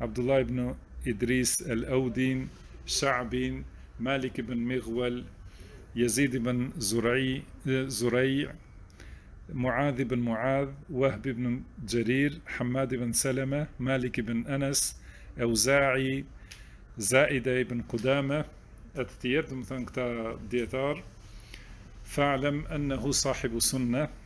عبد الله بن إدريس الأودين شعبين مالك بن مغول يزيد بن زرعي زريع معاذ بن معاذ وهب بن جرير حماد بن سلمة مالك بن أنس أوزاعي زائدة بن قدامة التيرد مثلا ديتار فاعلم أنه صاحب سنة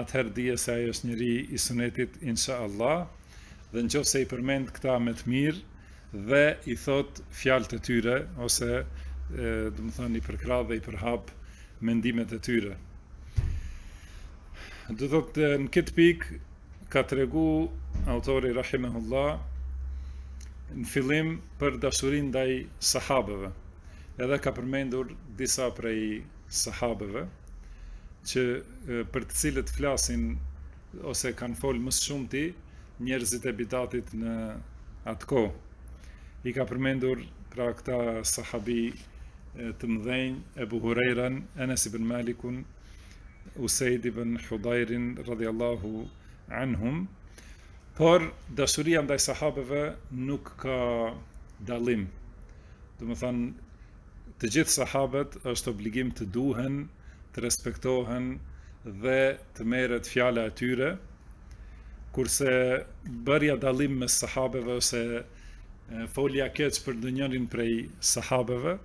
atëherë dije se ai është njeri i sunetit insha Allah dhe në qoftë se i përmend këta me të mirë dhe i thot fjalë të tyre ose domethënë i përkrah dhe i përhap mendimet e tyre dhe thot në këtë pikë ka tregu autori Rahimehullah në fillim për dashurinë ndaj sahabëve edhe ka përmendur disa prej sahabëve që për të cilët flasin ose kanë fol më së shumti njerëzit e bidatit në atë kohë. I ka përmendur pra këta sahabi të mëdhenj, Ebu Hurejran, Enes ibn Malikun, Usaid ibn Hudajrin, radhjallahu anhum, por dashuria ndaj sahabëve nuk ka dallim. Domethanë, Të gjithë sahabët është obligim të duhen, të respektohen dhe të merret fjala e tyre, kurse bërja dallim mes sahabëve ose folja keq për ndonjërin prej sahabëve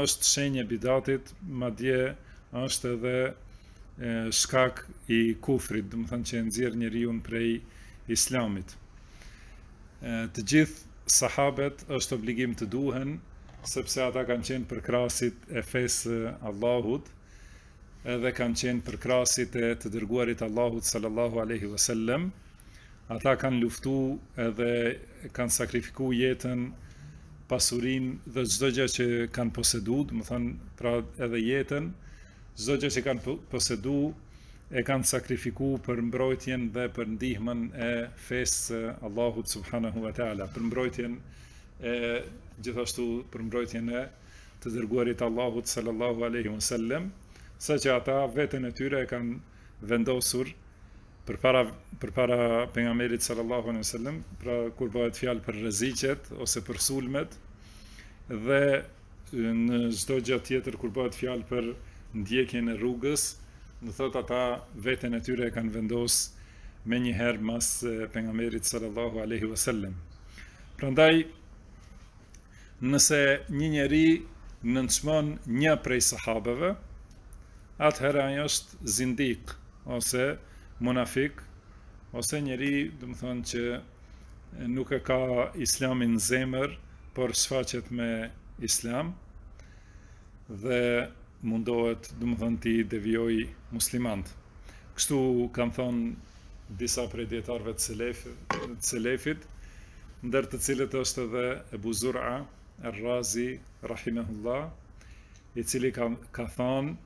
është shenjë e bidatit, madje është edhe shkak i kufrit, domethanë që e nxjerr njeriun prej islamit. Të gjithë Sahabët është obligim të duhen, sepse ata kanë qenë përkrahësit e fesë Allahut, edhe kanë qenë përkrahësit e të dërguarit Allahut sallallahu aleyhi vësallem, ata kanë luftu edhe kanë sakrifiku jetën, pasurinë dhe çdo gjë që kanë posedu, domethanë pra edhe jetën, çdo gjë që kanë posedu, e kanë sakrifiku për mbrojtjen dhe për ndihmën e fesë së Allahut subhanahu wa taala, për mbrojtjen e gjithashtu për mbrojtjen e të dërguarit të Allahut sallallahu alaihi wasallam, saqë ata veten e tyre e kanë vendosur përpara përpara pejgamberit sallallahu alaihi wasallam, pra kur bëhet fjalë për rreziqet ose për sulmet dhe në çdo gjë tjetër kur bëhet fjalë për ndjekjen e rrugës, do të thotë ata veten e tyre e kanë vendos menjëherë mas pejgamberit sallallahu aleyhi vësallem. Prandaj, nëse një njeri nënçmon një prej sahabëve, atëherë ai është zindik, ose munafik, ose njeri, domethonë që nuk e ka islamin në zemër, por shfaqet me islam dhe mundohet, domethënë, t'i devijojë muslimant. Kështu kanë thonë disa prej dijetarëve të selefit, ndër të cilët është edhe Ebu Zura er-Razi, rahimehullah, i cili ka, ka thonë,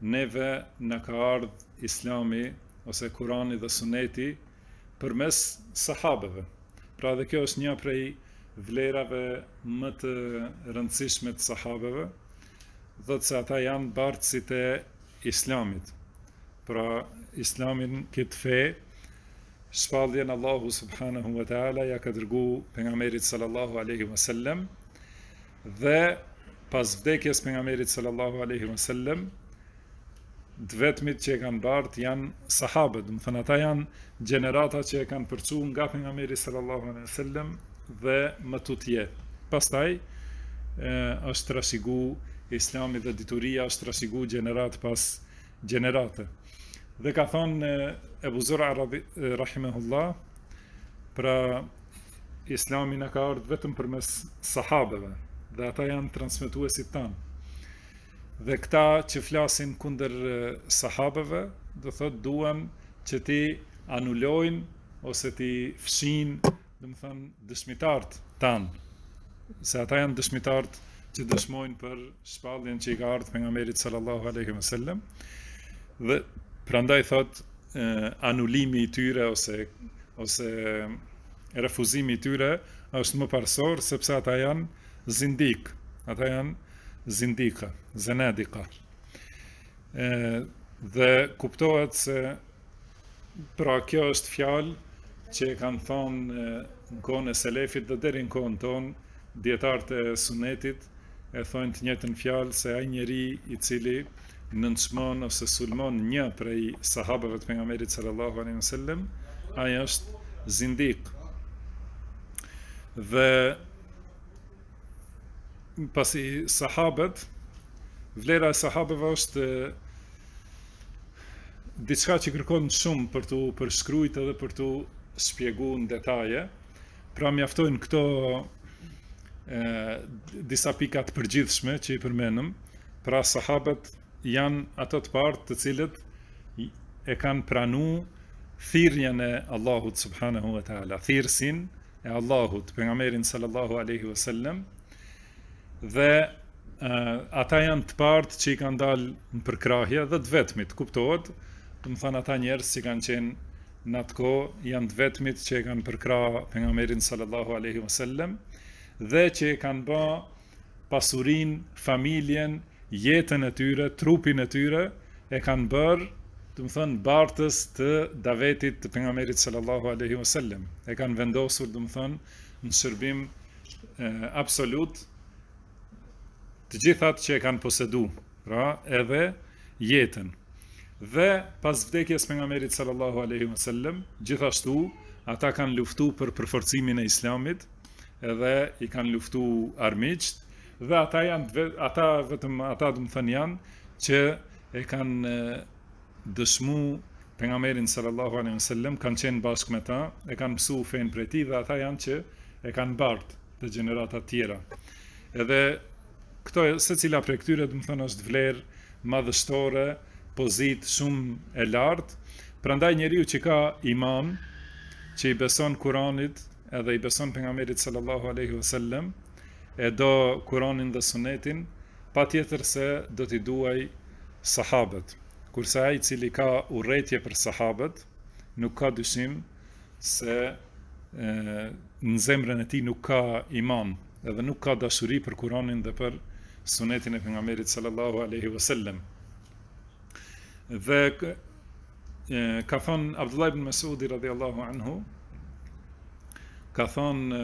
neve na ka ardhë islami, ose kurani dhe suneti, përmes sahabeve. Pra dhe kjo është një prej vlerave më të rëndësishme të sahabeve, do thotë se ata janë bartësit e islamit. Pra islamin këtë fe, shpalljen Allahu subhanahu wa ta'ala ia ka dërgu pejgamberit sallallahu aleyhi wa sallem, Dhe pas vdekjes pejgamberit sallallahu aleyhi wa sallem, të vetmit që e kanë bartë janë sahabët, domethënë ata janë gjenerata që e kanë përçu nga pejgamberi sallallahu aleyhi wa sallem dhe më tutje. Pastaj, është trashigu islami dhe dituria është trashigu gjeneratë pas gjenerate. Dhe ka thonë Ebu Zura, rahimehullah, pra islami na ka ardhë vetëm përmes sahabeve, dhe ata janë transmetuesit tanë. Dhe këta që flasin kundër sahabeve, do thotë duan që t'i anulojnë ose t'i fshijnë Domethënë, dëshmitartë tanë, se ata janë dëshmitartë që dëshmojnë për shpalljen që i ka ardhë pejgamberit sallallahu aleyhi we sellem, dhe prandaj thotë anulimi i tyre ose, ose refuzimi i tyre është më parësor, sepse ata janë zindik, ata janë zindika, zenadika. Dhe kuptohet se Pra kjo është fjalë që e kanë thonë në kohën e selefit dhe deri në kohën tonë, dijetarët e sunetit e thonë të njëjtën fjalë se ai njeri i cili nënçmon ose sulmon një prej sahabëve të pejgamberit sallallahu alaihi wasallam, ai është zindik. Dhe pasi sahabët vlera e sahabeve është diçka që kërkon shumë për t'u përshkrujt edhe për t'u shpjegu në detaje. Pra mjaftojnë këto e, disa pika të përgjithshme që i përmendëm, pra sahabët janë ato të parët të cilët e kanë pranu thirrjen e Allahut subhanahu wa taala, thirrsin e Allahut, pejgamberin sallallahu alaihi wasallam, dhe ata janë të parët që i kanë dalë në përkrahje dhe të vetmit, kuptohet, domethënë ata njerëz që kanë qenë në atë kohë, janë të vetmit që e kanë përkrah pejgamberin sallallahu alaihi wasallam dhe që e kanë ba pasurinë, familjen, jetën e tyre, trupin e tyre, e kanë bërë, domethënë, bartës të davetit të pejgamberit sallallahu alaihi wasallam. E kanë vendosur, domethënë, në shërbim absolut të gjithë atë që e kanë posedu, pra edhe jetën. Dhe pas vdekjes pejgamberit sallallahu alaihi wasallam, gjithashtu ata kanë luftu për përforcimin e islamit, edhe i kanë luftu armiqt dhe ata janë ata vetëm ata domethënë janë që e kanë dëshmu pejgamberin sallallahu alaihi wasallam kanë qenë bashkë me ta e kanë mësu fenë prej tij dhe ata janë që e kanë bart te gjeneratat tjera edhe këto secila prej këtyre domethënë është vlerë madhështore pozitë shumë e lartë prandaj njeriu që ka iman që i beson Kur'anit edhe i beson pejgamberit sallallahu alaihi wasallam, e do Kur'anin dhe Sunetin, patjetër se do t'i duaj sahabët. Kurse ai i cili ka urrejtje për sahabët, nuk ka dyshim se në zemrën e tij nuk ka iman, edhe nuk ka dashuri për Kur'anin dhe për Sunetin e pejgamberit sallallahu alaihi wasallam. Dhe ka thënë Abdullah ibn Mas'udi radhiyallahu anhu ka thënë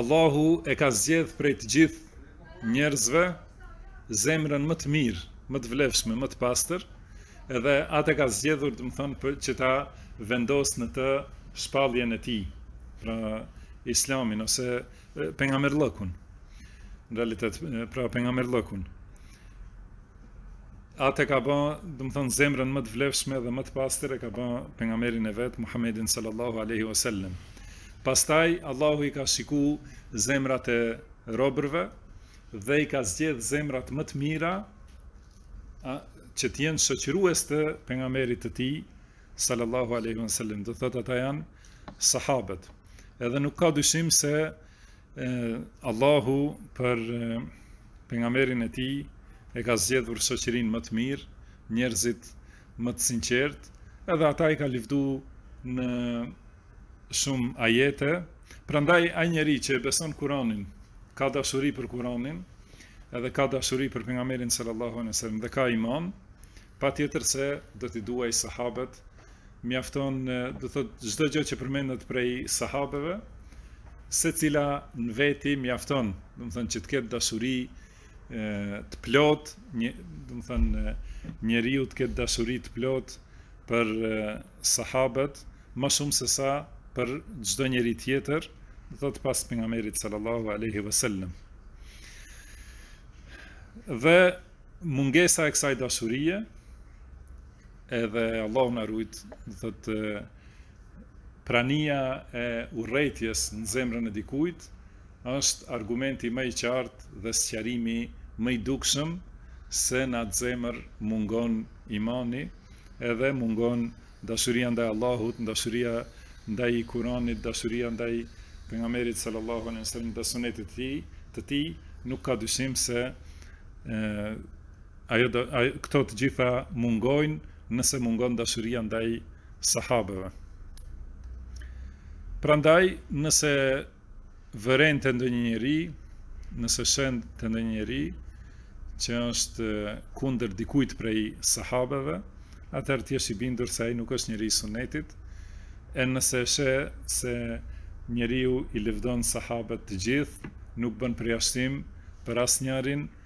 Allahu e ka zgjedh prej të gjithë njerëzve zemrën më të mirë, më të vlefshme, më të pastër, edhe atë e ka zgjedhur, domethënë, për që ta vendos në të shpalljen e tij, pra Islamin ose pejgamberllëkun. Në realitet pra pejgamberllëkun. Atë e ka bë, domethënë zemrën më të vlefshme dhe më të pastër e ka bë pejgamberin e vet Muhammedin sallallahu alaihi wasallam. Pastaj Allahu i ka shiku zemrat e robërve dhe i ka zgjedh zemrat më të mira a, që të jenë shoqërues të pejgamberit të tij Sallallahu alejhi ve sellem, do thotë ata janë sahabët. Edhe nuk ka dyshim se e, Allahu për pejgamberin e tij e ka zgjedhur shoqërinë më të mirë, njerëzit më të sinqertë, edhe ata i ka lëvdu në shumë ajete. Prandaj ai njeri që e beson Kur'anin, ka dashuri për Kur'anin, edhe ka dashuri për pejgamberin sallallahu alejhi ve sellem dhe ka iman, Patjetër se do t'i duaj sahabët, mjafton do të thotë çdo gjë që përmendet prej sahabeve, secila në veti mjafton, do të thonë që të ketë dashuri të plot, një, do të thonë njeriu të ketë dashuri të plot për sahabët, më shumë se sa për çdo njeri tjetër, do të thotë pas pejgamberit sallallahu alaihi wasallam. Dhe Mungesa e kësaj dashurie edhe Allahu na rujt, do thotë prania e urrejtjes në zemrën e dikujt është argumenti më i qartë dhe sqarimi më i dukshëm se në atë zemër mungon imani edhe mungon Dashuria ndaj Allahut, dashuria ndaj Kuranit, dashuria ndaj Pejgamberit sallallahu alejhi ve sellem dhe sunetit të tij, të tij, nuk ka dyshim se ajo këto të gjitha mungojnë nëse mungon dashuria ndaj sahabeve. Prandaj, nëse vëren te ndonjë njeri, nëse sheh te ndonjë njeri që është kundër dikujt prej sahabeve, atëherë të jesh i bindur se ai nuk është njeri i sunnetit. E nëse e sheh se njeriu i lëvdon sahabët të gjithë, nuk bën përjashtim për asnjërin,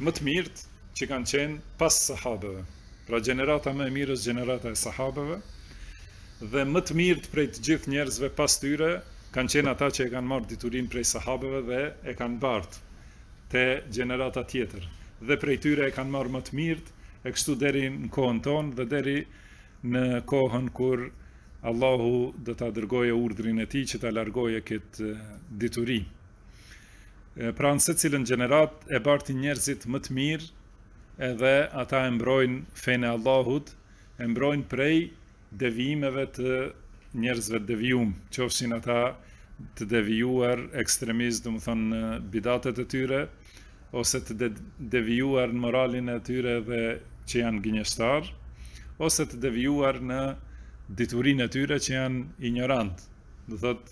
Më të mirët që kanë qenë pas sahabeve. Pra gjenerata më e mirë është gjenerata e sahabeve dhe më të mirët prej të gjithë njerëzve pas tyre kanë qenë ata që e kanë marrë diturinë prej sahabeve dhe e kanë bartë te gjenerata tjetër dhe prej tyre e kanë marrë më të mirët e kështu deri në kohën tonë dhe deri në kohën kur Allahu do ta dërgojë urdhrin e tij që ta largojë këtë dituri. Pra në secilën gjeneratë e bartin njerëzit më të mirë edhe ata e mbrojnë fenë e Allahut, e mbrojnë prej devijimeve të njerëzve të devijuar, qofshin ata të devijuar ekstremistë, domethënë në bidatet e tyre, ose të devijuar në moralin e tyre dhe që janë gënjeshtar, ose të devijuar në diturinë e tyre që janë injorant. Dhe thot,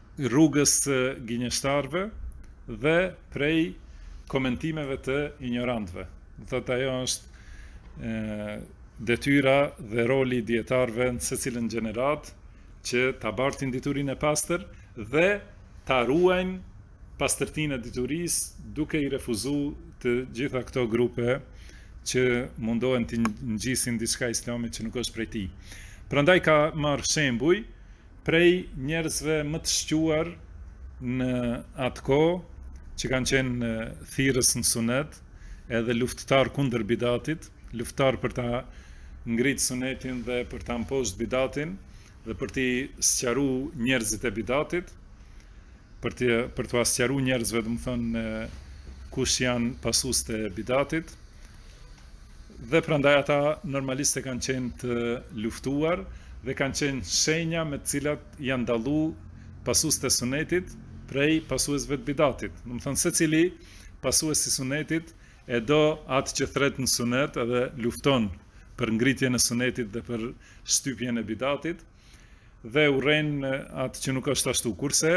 rrugës së gënjeshtarëve dhe prej komentimeve të injorantëve. Do thotë ajo është ë detyra dhe roli i dijetarëve në secilën gjeneratë që ta bartin diturinë e pastër dhe ta ruajnë pastërtinë e diturisë duke i refuzuar të gjitha këto grupe që mundohen t'i ngjisin diçka islamit që nuk është prej tij. Prandaj ka marrë shembuj prej njerëzve më të shquar në atë kohë që kanë qenë thirrës në sunet edhe luftëtar kundër bidatit, luftëtar për ta ngrit sunetin dhe për ta mposht bidatin dhe për t'i sqaru njerëzit e bidatit, për të për t'ua sqaru njerëzve, domethonë kush janë pasuesit e bidatit. Dhe prandaj ata normalisht se kanë qenë të luftuar dhe kanë qenë shenja me të cilat janë dallu pasuesit e sunetit prej pasuesve të bidatit. Domethonë secili pasues i sunetit e do atë që thret në sunet edhe lufton për ngritjen e sunetit dhe për shtypjen e bidatit dhe urren atë që nuk është ashtu. Kurse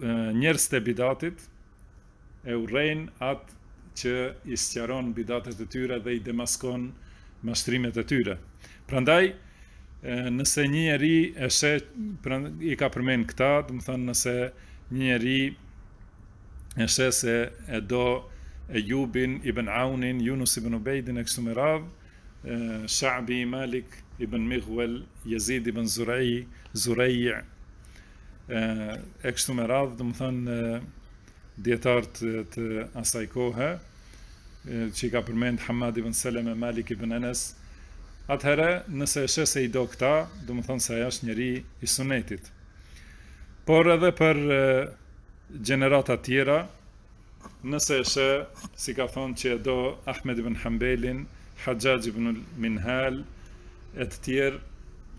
njerëzit e bidatit E urrejnë atë që i sqaron bidatet e tyre dhe i demaskon mashtrimet e tyre. Prandaj, nëse një njeri e sheh, pra, i ka përmend këta, domethënë nëse një njeri e sheh se e do Ejubin, ibn Aunin, Junus ibn Ubejdin e kështu me radhë, Shabi, Malik ibn Migvel, Jezid ibn Zurej, Zurej, e kështu me radhë, domethënë, dijetarët e asaj kohe, që i ka përmend Hamad ibn Seleme, Malik ibn Enes, atëherë nëse e sheh se i do këta, domethonë se ai është njeri i sunetit. Por edhe për gjenerata tjera, nëse e sheh, si ka thonë që e do Ahmed ibn Hanbelin, Haxhaxh ibn Minhal, e të tjerë,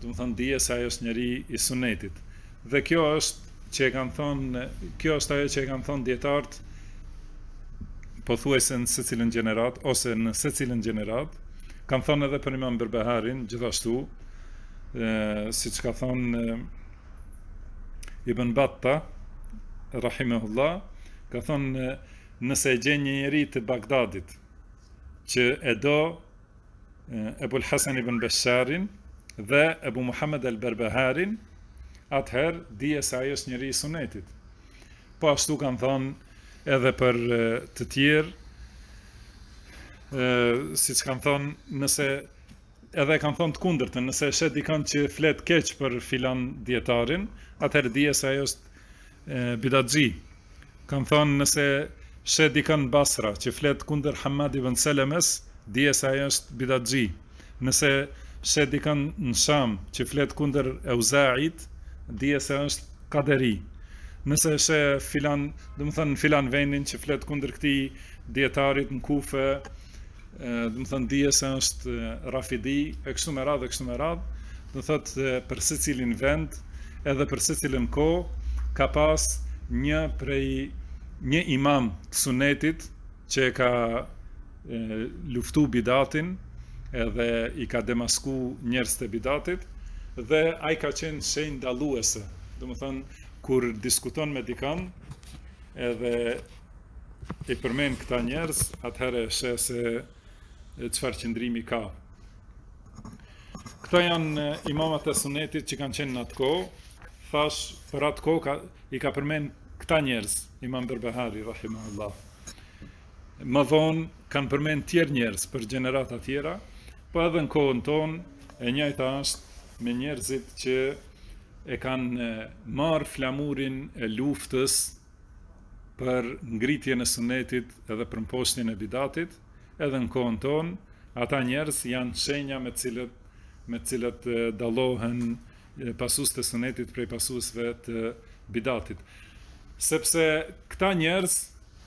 domethonë dije se ai është njeri i sunetit. Dhe kjo është që e kanë thënë, kjo është ajo që e kanë thënë dijetarët pothuajse në secilën gjeneratë ose në secilën gjeneratë, kanë thënë edhe për Imam Berbeharin gjithashtu, ë siç ka thënë Ibn Batta rahimehullah, ka thënë nëse e gjen një njeri të Bagdadit që e do Ebul Hasan ibn Besharin dhe Ebu Muhammed el Berbeharin, atëherë dije se ai është njeri i sunetit. Po ashtu kanë thonë edhe për të tjerë, siç kanë thonë, nëse edhe kanë thonë të kundërtën, nëse e sheh dikan që flet keq për filan dijetarin, atëherë dije se ai është Bidatxhi, kanë thonë nëse sheh dikan në Basra që flet kundër Hammad ibn Selemes, dije se ai është bidatxhi. Nëse sheh dikan në Sham që flet kundër Euza'it, dije se është kaderi. Nëse sheh filan, domethënë në filan vendin që flet kundër këtij dijetarit në Kufe, domethënë dije se është rafidi e kështu me radhë e kështu me radhë, domethënë për secilin vend, edhe për secilën kohë ka pas një prej një imam të sunetit që e ka e, luftu bidatin edhe i ka demasku njerëzit e bidatit dhe ai ka qenë shenjë dalluese. Domethënë kur diskuton me dikan edhe I përmend këta njerëz, atëherë e sheh se çfarë qëndrimi ka. Këta janë imamat e sunetit që kanë qenë në atë kohë, thash për atë kohë ka, i ka përmend këta njerëz, Imam Berbehari rahimahullah. Më vonë kanë përmend tjerë njerëz për gjenerata tjera, po edhe në kohën tonë e njëjta është me njerëzit që e kanë marrë flamurin e luftës për ngritjen e Sunetit dhe për mposhtjen e bidatit, edhe në kohën tonë, ata njerëz janë shenja me të cilët me të cilët dallohen pasuesit e Sunetit prej pasuesve të bidatit. Sepse këta njerëz,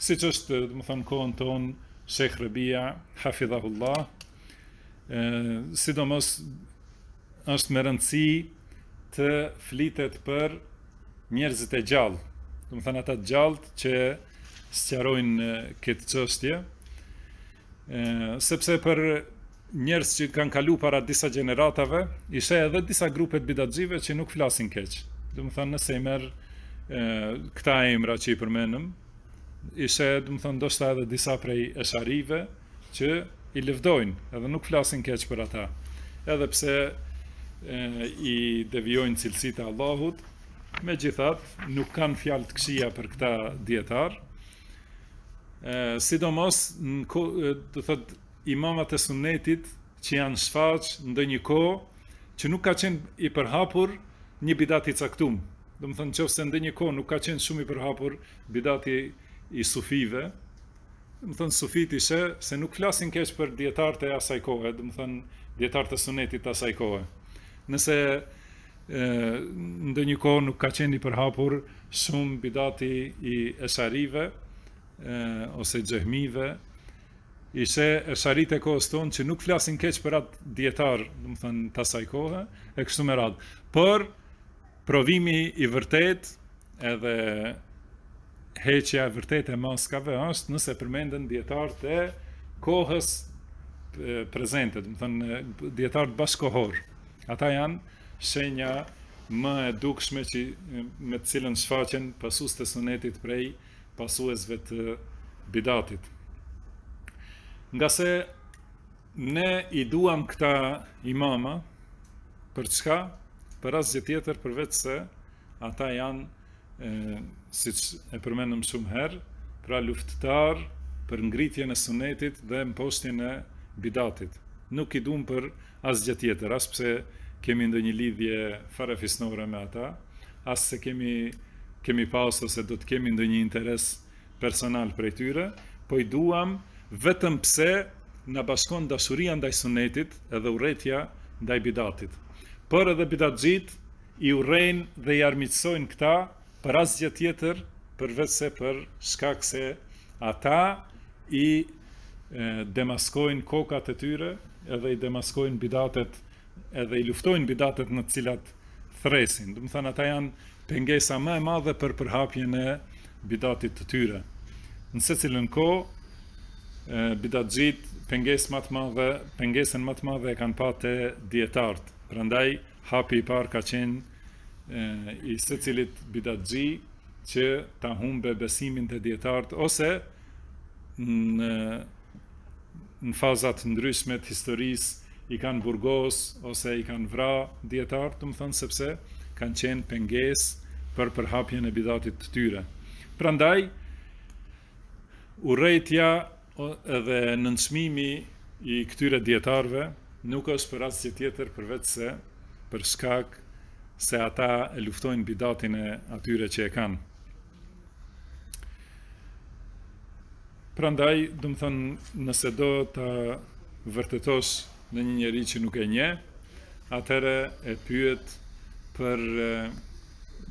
siç është, domethënë në kohën tonë, Shejh Rebia, Hafidhahullah, ë sidomos është me rëndësi të flitet për njerëzit e gjallë, domethënë ata të gjallët që sqarojnë këtë çështje, sepse për njerëz që kanë kalu para disa gjeneratave, i sheh edhe disa grupe të bidatxhive që nuk flasin keq. Domethënë nëse i merr këta emra që i përmenëm, i sheh, domethënë, ndoshta edhe disa prej esharive, që i lëvdojnë edhe nuk flasin keq për ata, edhe pse e, i devijojnë cilësitë e Allahut, megjithatë nuk kanë fjalë të këqija për këta dijetarë, sidomos në ko, domethënë imamat e sunnetit që janë shfaq në ndonjë kohë që nuk ka qenë i përhapur një bidat i caktum domethënë qoftë se në ndonjë kohë nuk ka qenë shumë i përhapur bidati i sufive domethënë sufitë i sheh se nuk flasin keq për dijetarët e asaj kohe, domethënë dijetarët e sunetit të asaj kohe. Nëse ndonjë kohë nuk ka qenë i përhapur shumë bidati i esharive e, ose xhehmive, i sheh esharitë e kohës tonë që nuk flasin keq për ata dijetarë, domethënë të asaj kohe, e kështu me radhë. Por Provimi i vërtet edhe heqja e vërtet e maskave është nëse përmenden dijetarët e kohës prezente, domethënë dijetarët bashkëkohor. Ata janë shenja më e dukshme që me të cilën shfaqen pasuesit e sunetit prej pasuesve të bidatit. Ngase Ne i duam këta imama për çka? Për asgjë tjetër përveç se ata janë e, siç e përmendëm shumë herë, pra luftëtar për ngritjen e sunetit dhe mposhtjen e bidatit. Nuk i duam për asgjë tjetër, as pse kemi ndonjë lidhje farefisnore me ata, as pse kemi kemi pas ose do të kemi ndonjë interes personal prej tyre, po i duam vetëm pse na bashkon dashuria ndaj Sunnetit edhe urrejtja ndaj bidatit. Por edhe bidatxhitë i urrejnë dhe i armiqësojnë këta për asgjë tjetër përveçse për shkak se ata i demaskojnë kokat e tyre edhe i demaskojnë bidatet edhe i luftojnë bidatet në të cilat thrresin, domethënë ata janë pengesa më e madhe për përhapjen e bidatit të tyre. Në secilën kohë bidatxhit pengesë ma të madhe, pengesën ma të madhe e kanë pa te dijetart. Prandaj hapi i parë ka qenë i secilit bidatxhi që ta humbe besimin te dijetart ose në në faza të ndryshme të historisë i kanë burgosë ose i kanë vra dijetart, domethënë sepse kanë qenë pengesë për përhapjen e bidatit të tyre. Prandaj, urrejtja edhe nënçmimi i këtyre dijetarëve nuk është për asgjë tjetër përveç se për shkak se ata e luftojnë bidatin e atyre që e kanë. Prandaj, domethënë, nëse do ta vërtetosh ndonjë njeri që nuk e njeh, atëherë e pyet për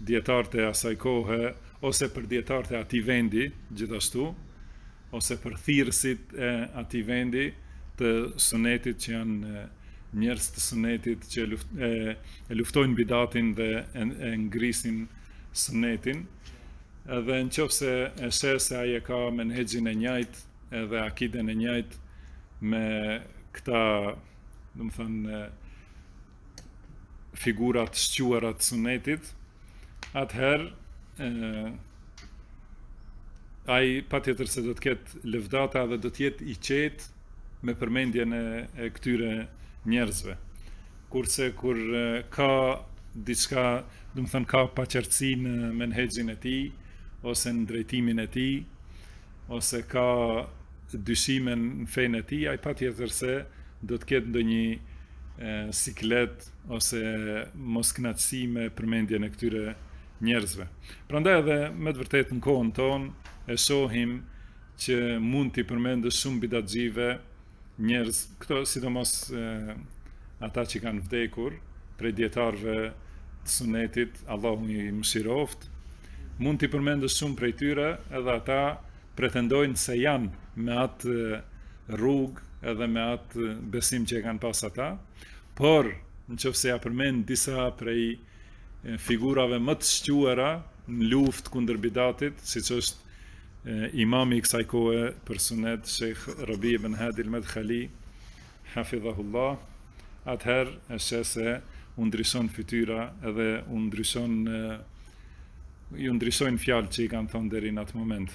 dijetarët e asaj kohë, ose për dijetarët e atij vendi, gjithashtu, ose për thirrësit e atij vendi të sunetit që janë njerëz të sunetit që luft, e, e luftojnë bidatin dhe e, e ngrisin Sunnetin, edhe në qoftë se e sheh se ai e ka menhexhin e njajtë edhe akiden e njajtë me këta, domethënë, figura të shquara të sunnetit, atëherë ai patjetër se do të ketë lëvdata dhe do të jetë i qetë me përmendjen e këtyre njerëzve. Kurse kur ka diçka, domethënë ka paqartësi në menhexhin e tij ose në drejtimin e tij, ose ka dyshime në fenë e tij, ai patjetër se do të ketë ndonjë siklet ose moskënaqësi me përmendjen e këtyre njerëzve. Prandaj edhe me të vërtetë në kohën tonë e shohim që mund t'i përmendë shumë bidatxhive njerëz, këto sidomos e, ata që kanë vdekur prej dijetarëve të sunetit, Allahu i mëshiroftë, mund t'i përmendësh shumë prej tyre edhe ata pretendojnë se janë me atë rrugë edhe me atë besim që e kanë pas ata, por në qoftë se ia përmend disa prej njerëz, figurave më të shquara në luftë kundër bidatit, siç është imami i kësaj kohe për sunet, Shejh Rabi ibn Hadi el-Medkhali, hafidhahullah, atëherë e sheh se u ndryshon fytyra edhe u ndryshon iu ndryshojnë fjalë që i kanë thonë deri në atë moment.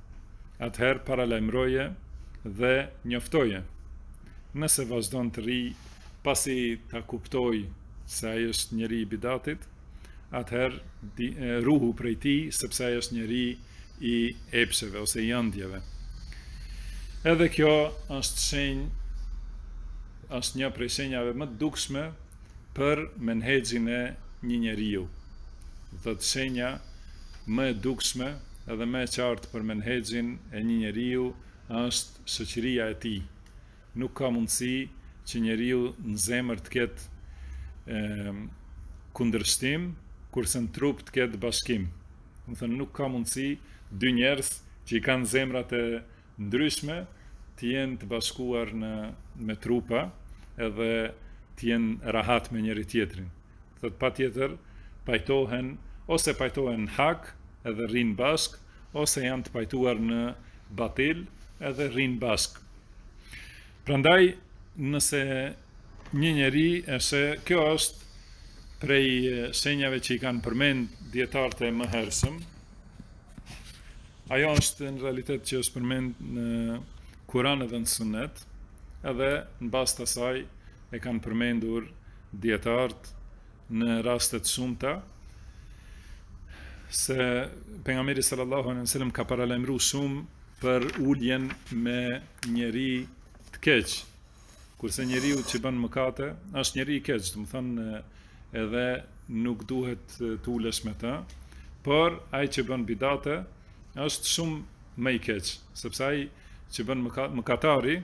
atëherë paralajmëroje dhe njoftoje. Nëse vazhdon të rrijë pasi ta kuptojë se ai është njeri i bidatit, atëherë ruhu prej tij, sepse ai është njeri i epsheve ose i andjeve. Edhe kjo është shenjë është një prej shenjave më të dukshme për menhexhin e një njeriu. Domethënë shenja më e dukshme edhe më e qartë për menhexhin e një njeriu është shoqëria e tij. Nuk ka mundësi që njeriu në zemër të ketë kundërshtim, kurse në trup të ketë bashkim. Domethënë, nuk ka mundësi dy njerëz që i kanë zemrat e ndryshme të jenë të bashkuar në me trupa edhe të jenë rahat me njëri tjetrin. Domethënë patjetër, pajtohen, ose pajtohen në hak edhe rrinë bashkë, ose janë të pajtuar në batil edhe rrinë bashkë. Prandaj, nëse një njeri, e se kjo është prej shenjave që i kanë përmend dijetarët e mëhershëm, Ajo është në realitet që është përmend në Kur'an dhe në Sunnet, edhe në bazë të asaj e kanë përmendur dijetarët në raste të shumta se pejgamberi sallallahu alejhi ve sellem ka paralajmëruar shumë për uljen me njeri të keq, Kurse njeriu që bën mëkate, është njeri i keq, domethënë edhe nuk duhet të ulesh me të, por ai që bën bidate është shumë më i keq, sepse ai që bën mëkatari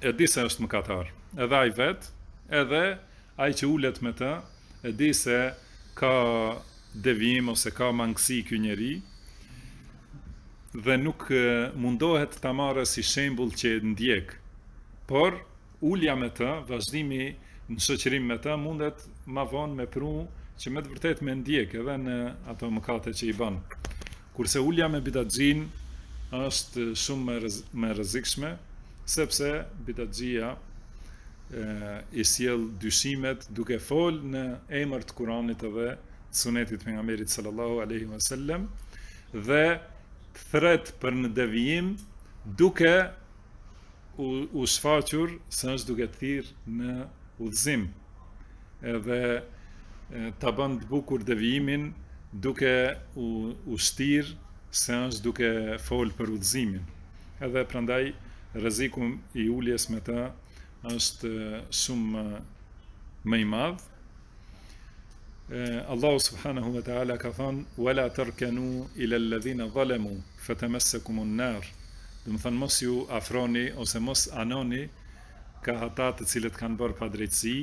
e di se është mëkatar, edhe ai vet, edhe ai që ulet me të, e di se ka devijim ose ka mangësi ky njeri, dhe nuk mundohet ta marrë si shembull që ta ndjek. Por ulja me të, vazhdimi në shoqërim me të mundet ma vonë me pru që me të vërtet me ndjek edhe në ato mëkate që i bën. Kurse ulja me bidatxhin është shumë më e rrezikshme sepse bidatxhia i sjell dyshimet duke fol në emër të Kuranit dhe sunetit të pejgamberit sallallahu alaihi wasallam dhe të thret për në devijim duke u, u shfaqur se është duke thirr në udhëzim edhe ta bën të bukur devijimin duke u, u shtirë se është duke fol për udhëzimin edhe prandaj rreziku i uljes me të është shumë më i madh Allahu subhanahu wa taala ka thënë wala tarkanu ila alladhina zalamu fatamassakum an-nar. Domethënë mos ju afroni ose mos anoni kah ata të cilët kanë bërë padrejtësi,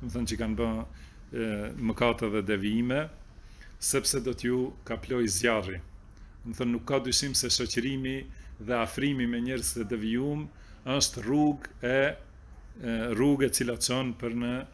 domethënë që kanë bërë mëkate dhe devijime, sepse do t'ju kaplojë zjarri. Domethënë nuk ka dyshim se shoqërimi dhe afrimi me njerëz të devijuar është rrugë e rrugë e cila çon për në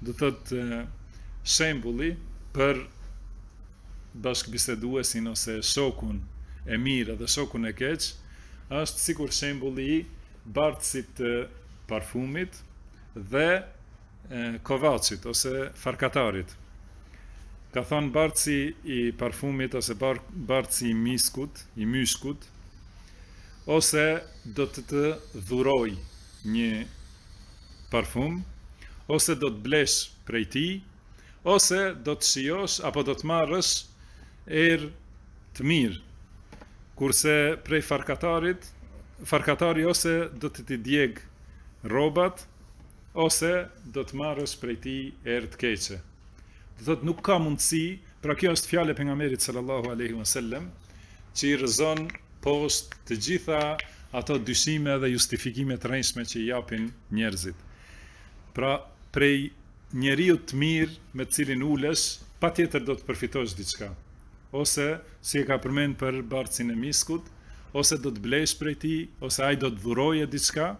do të thotë shembulli për bashkëbiseduesin ose shokun e mirë dhe shokun e keq është sikur shembulli i bartësit të parfumit dhe kovaçit ose farkatarit. Ka thonë bartësi i parfumit ose bar, bartësi i miskut, i myshkut, ose do të të dhurojë një parfum, ose do të blesh prej tij, ose do të shijosh apo do të marrësh erë të mirë, kurse prej farkatarit, farkatari ose do të t'i djegë rrobat, ose do të marrësh prej tij erë të keqe. Do thotë nuk ka mundësi, pra kjo është fjalë e pejgamberit sallallahu alaihi wasallam, që i rrëzon Post të gjitha ato dyshime dhe justifikime të rrenjshme që i japin njerëzit. Pra, prej njeriut të mirë me të cilin ulesh, patjetër do të përfitosh diçka. Ose, si e ka përmend për bartësin e miskut, ose do të blesh prej tij, ose ai do të dhurojë diçka,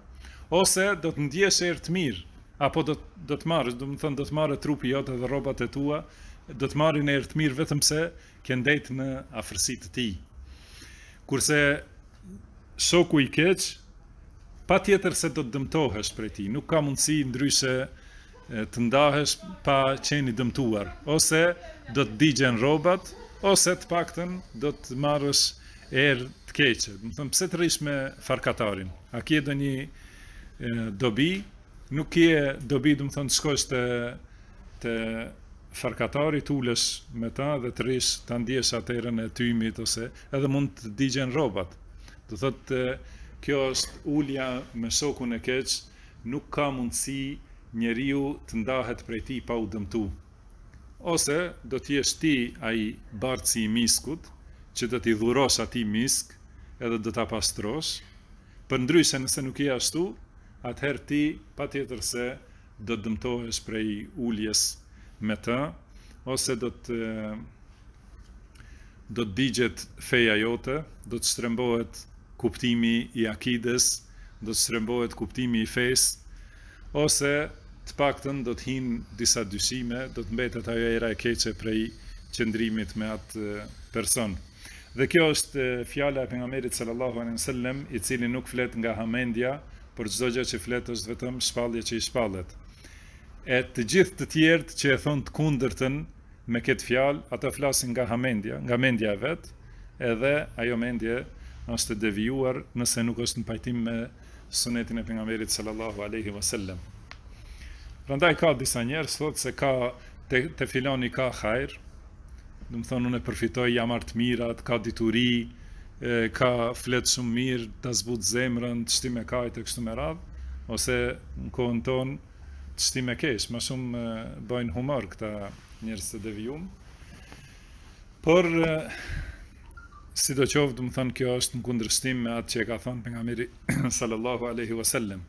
ose do të ndjesh erë të mirë, apo do të do të marrësh, domethënë do të marrë trupi jot edhe rrobat e tua, do të marrin erë të mirë vetëm pse ke ndejt në afërsi të tij. Kurse shoku i keq, patjetër se do të dëmtohesh prej tij, nuk ka mundësi ndryshe të ndahesh pa qenë i dëmtuar, ose do të digjen rrobat, ose të paktën do të marrësh erë të keqe. Domethënë, pse të rrish me farkëtarin? A kje donjë dobi? Nuk kje dobi, domethënë, të shkosh te, te Farkëtari t'ulesh me të dhe të rrish ta ndjesh atë erën e tymit ose edhe mund të digjen rrobat. Do thotë kjo është ulja me shokun e keq nuk ka mundësi njeriu të ndahet prej tij pa u dëmtu. Ose do të jesh ti ai bartësi i miskut që do t'i dhurosh atij misk edhe do ta pastrosh, përndryshe nëse nuk je ashtu atëherë ti patjetër se do të dëmtohesh prej uljes me të, ose do të do të digjet feja jote, do të shtrembohet kuptimi i akides, do të shtrembohet kuptimi i fesë, ose të paktën do të hinë disa dyshime, do të mbetet ajo era e keqe prej qëndrimit me atë person. Dhe kjo është fjala e pejgamberit sallallahu alejhi we selem, i cili nuk flet nga hamendja, por çdo gjë që flet është vetëm shpallje që i shpallet e të gjithë të tjerët që e thonë të kundërtën me këtë fjalë, ata flasin nga hamendja, nga mendja e vet, edhe ajo mendje është e devijuar nëse nuk është në pajtim me sunetin e pejgamberit sallallahu alejhi we selem. Prandaj ka disa njerëz thotë se ka te, te filani ka hajr, Domethënë unë përfitoj ia marr të mirat, ka dituri, e, ka flet shumë mirë, ta zbut zemrën, të shtin me kajt e kështu me radhë, ose në kohën tonë të shtin me kesh, më shumë bëjnë humor këta njerëz të devijum. Por sidoqoftë, domethënë kjo është në kundërshtim me atë që e ka thënë pejgamberi sallallahu alejhi we selem.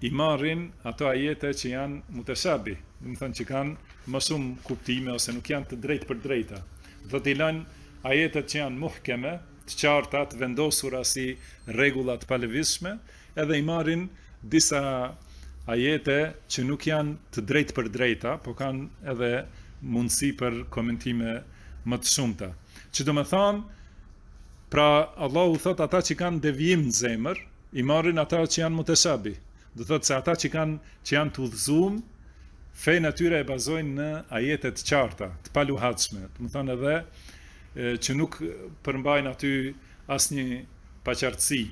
i marrin ato ajete që janë muteshabih, domethënë që kanë më shumë kuptime ose nuk janë të drejtpërdrejta. Do t'i lanë ajetet që janë muhkeme, të qarta, të vendosura si rregulla të palëvizshme, edhe i marrin disa ajete që nuk janë të drejtpërdrejta, por kanë edhe mundësi për komentime më të shumta. Që domethanë, pra Allahu thot ata që kanë devijim në zemër, I marrin ata që janë muteshabih, do të thotë se ata që kanë që janë të udhëzum, fenë e tyre e bazojnë në ajete të qarta, të paluhatshme, domethan edhe që nuk përmbajnë aty asnjë paqartësi.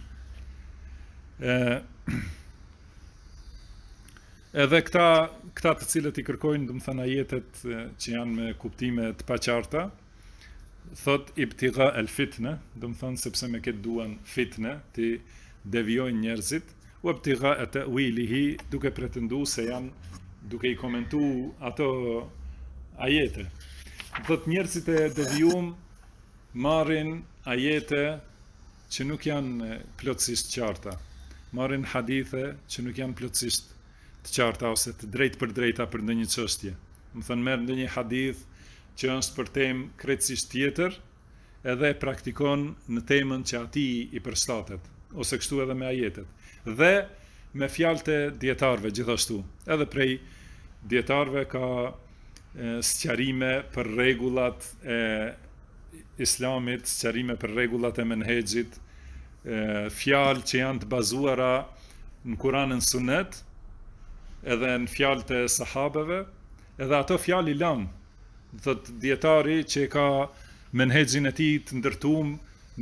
Ë Edhe këta, këta të cilët i kërkojnë, domethan ajetet që janë me kuptime të paqarta, thot ibtigael fitne, domethënë sepse me këtë duan fitne, t'i devijojnë njerëzit, ue ibtigae teuilihi, duke pretendu se janë, duke i komentu ato ajete. Thot njerëzit e devijum marrin ajete që nuk janë plotësisht qarta, marrin hadithe që nuk janë plotësisht të qarta ose të drejtpërdrejta për ndonjë çështje. Domethënë merr ndonjë hadith, që është për temë krejtësisht tjetër, edhe e praktikon në temën që atij i përshtatet, ose kështu edhe me ajetet, dhe me fjalët e dijetarëve gjithashtu, edhe prej dijetarëve ka sqarime për rregullat e Islamit, sqarime për rregullat e menhexhit, fjalë që janë të bazuara në Kur'an e në Sunnet, edhe në fjalët e sahabeve, Edhe ato fjalë i lanë, thot dijetari që e ka menhexhin e tij të ndërtum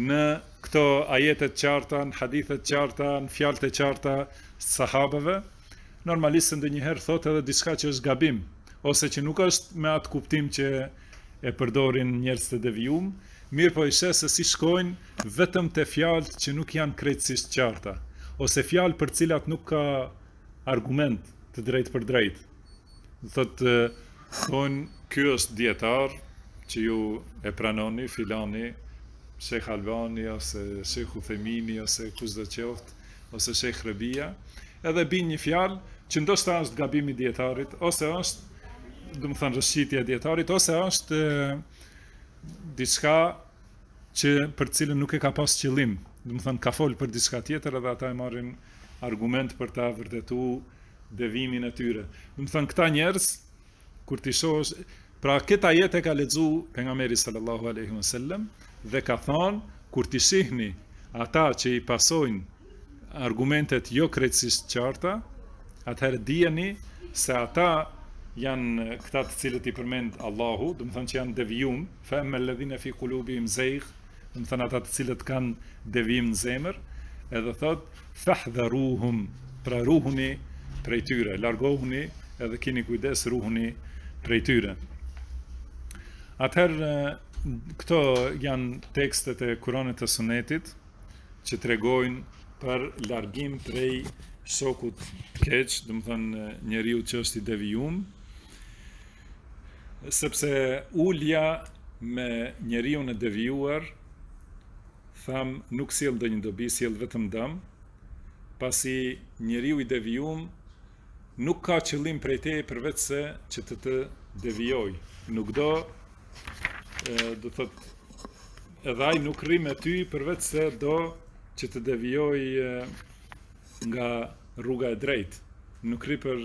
në këto ajete të qarta, në hadithe të qarta, në fjalët e qarta të sahabeve, normalisht se ndonjëherë thot edhe diçka që është gabim, ose që nuk është me atë kuptim që e përdorin njerëz të devijum, mirëpo i sheh se si shkojnë vetëm te fjalët që nuk janë krejtësisht të qarta, ose fjalë për të cilat nuk ka argument të drejtpërdrejtë. Thotë, thonë, ky është dijetar që ju e pranoni, filani, Shejh Albani, ose Shejh Uthejmini, ose kushdo qoftë, ose Shejh Rebia, edhe bijnë një fjalë që ndoshta është gabim i dijetarit, ose është, domethënë, rrëshqitja e dijetarit, ose është diçka që për të cilën nuk e ka pas qëllim, domethënë ka fol për diçka tjetër edhe ata e marrin argument për ta vërtetu devijimin e tyre. Domethënë këta njerëz kur t'i shohësh Pra këtë ajet e ka lexu pejgamberi sallallahu alejhi ue selem dhe ka thënë kur t'i shihni ata që i pasojnë argumentet jo krejtësisht të qarta, atëherë dijeni se ata janë këta të cilët i përmend Allahu, domethënë që janë devijum, Fa emmel ledhine fi kulubihim zejgh, domethënë ata të cilët kanë devijim në zemër, edhe thot fahdharuhum, pra ruhuni prej tyre, largohuni edhe kini kujdes ruhuni prej tyre. Atëherë këto janë tekstet e Kuranit të Sunetit që tregojnë për largim prej shokut të keq, domethënë njeriu që është i devijuar. Sepse ulja me njeriun e devijuar, tham nuk sjell ndonjë dobi, sjell vetëm dëm, pasi njeriu i devijum nuk ka qëllim prej teje përveç se që të të devijojë. Nuk do, do të thotë edhe ai nuk rri me ty përveç se do që të devijojë nga rruga e drejtë. Nuk rri për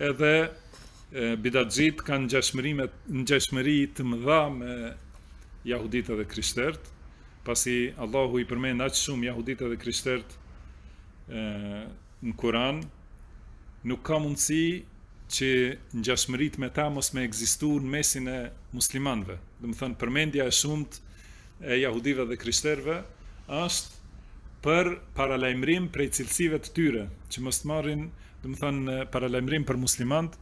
Edhe bidatxhitë kanë ngjashmëri me, ngjashmëri të mëdha me jahuditë dhe krishterët, pasi Allahu i përmend aq shumë jahuditë dhe krishterët në Kur'an, nuk ka mundësi që ngjashmëritë me ta mos me ekzistu në mesin e muslimanëve. Domethënë përmendja e shumtë e jahudive dhe krishterëve është për paralajmërim prej cilësive të tyre, që mos të marrin, domethënë paralajmërim për muslimanët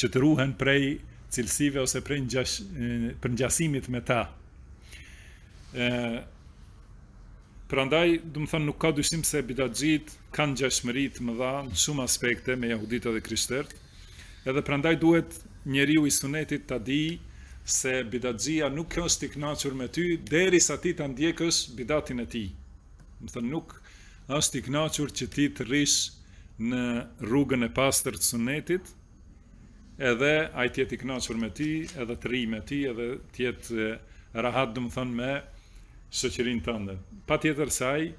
që të ruhen prej cilësive ose prej përngjasimit me ta. Ë Prandaj, domethënë nuk ka dyshim se bidatxhitë kanë ngjashmëri të mëdha në shumë aspekte me jahuditë dhe krishterët. Edhe prandaj duhet njeriu i sunetit ta dijë se bidatxhia nuk është i kënaqur me ty derisa ti ta ndjekësh bidatin e tij. Domethënë nuk është i kënaqur që ti të rrish në rrugën e pastër të sunetit, edhe ai të jetë i kënaqur me ty, edhe të rrijë me ty, edhe të jetë rahat, domethënë me shoqërinë tënde. Patjetër se ai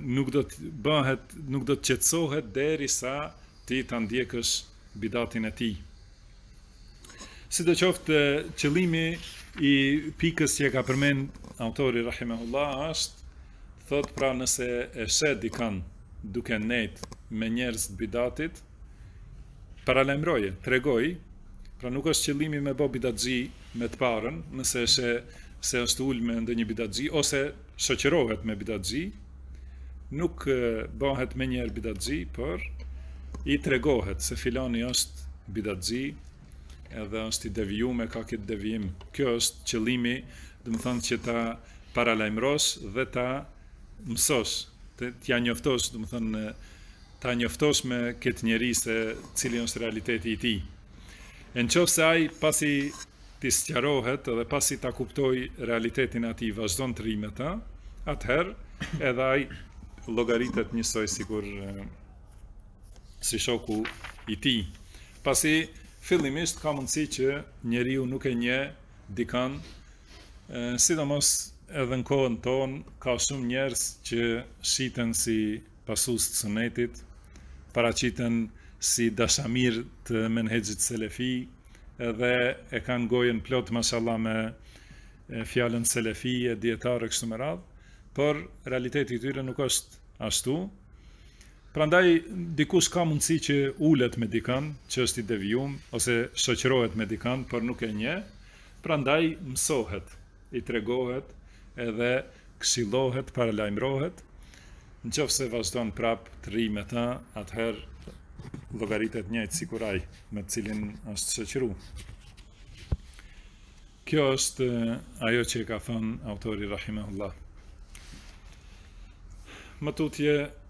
nuk do të bëhet nuk do të qetësohet derisa ti ta ndjekësh bidatin e tij. Si do qoftë qëllimi i pikës që e ka përmend autori rahimahullah është thot pra nëse e shë dikan duke nejt me njerëz të bidatit paralajmëroje, tregoj pra nuk është qëllimi me bë bidatxhi me të parën nëse e shë se është ul me ndonjë bidatxhi ose shoqërohet me bidatxhi, nuk bëhet menjëherë bidatxhi, por i tregohet se filani është bidatxhi, edhe është i devijum, ka këtë devijim. Kjo është qëllimi, domethënë që ta paralajmërosh dhe ta mësosh, të t'ia njoftosh, domethënë, ta njoftosh me këtë njeri se cili është realiteti i tij. E në qofë se ai pasi t'i sqarohet dhe pasi ta kuptojë realitetin e tij vazhdon të rrijë me të, atëherë edhe ai llogaritet njësoj sikur si shoku i tij. Pasi fillimisht ka mundësi që njeriu nuk e njeh dikan, sidomos edhe në kohën tonë ka shumë njerëz që shiten si pasues të sunetit, paraqiten si dashamirë të menhexhit selefi, edhe e kanë gojën plot mashallah me fjalën selefi e dietarë kështu me radhë, por realiteti i tyre nuk është ashtu. Prandaj dikush ka mundësi që ulet me dikën, që është i devijuar ose shoqërohet me dikën, por nuk e njeh. Prandaj mësohet, i tregohet edhe këshillohet paralajmërohet në qoftë se vazhdon prapë të rrijë me të atëherë llogaritet njëjtë sikur ai me të cilin është shoqëru kjo është ajo që e ka thënë autori rahimahullah më tutje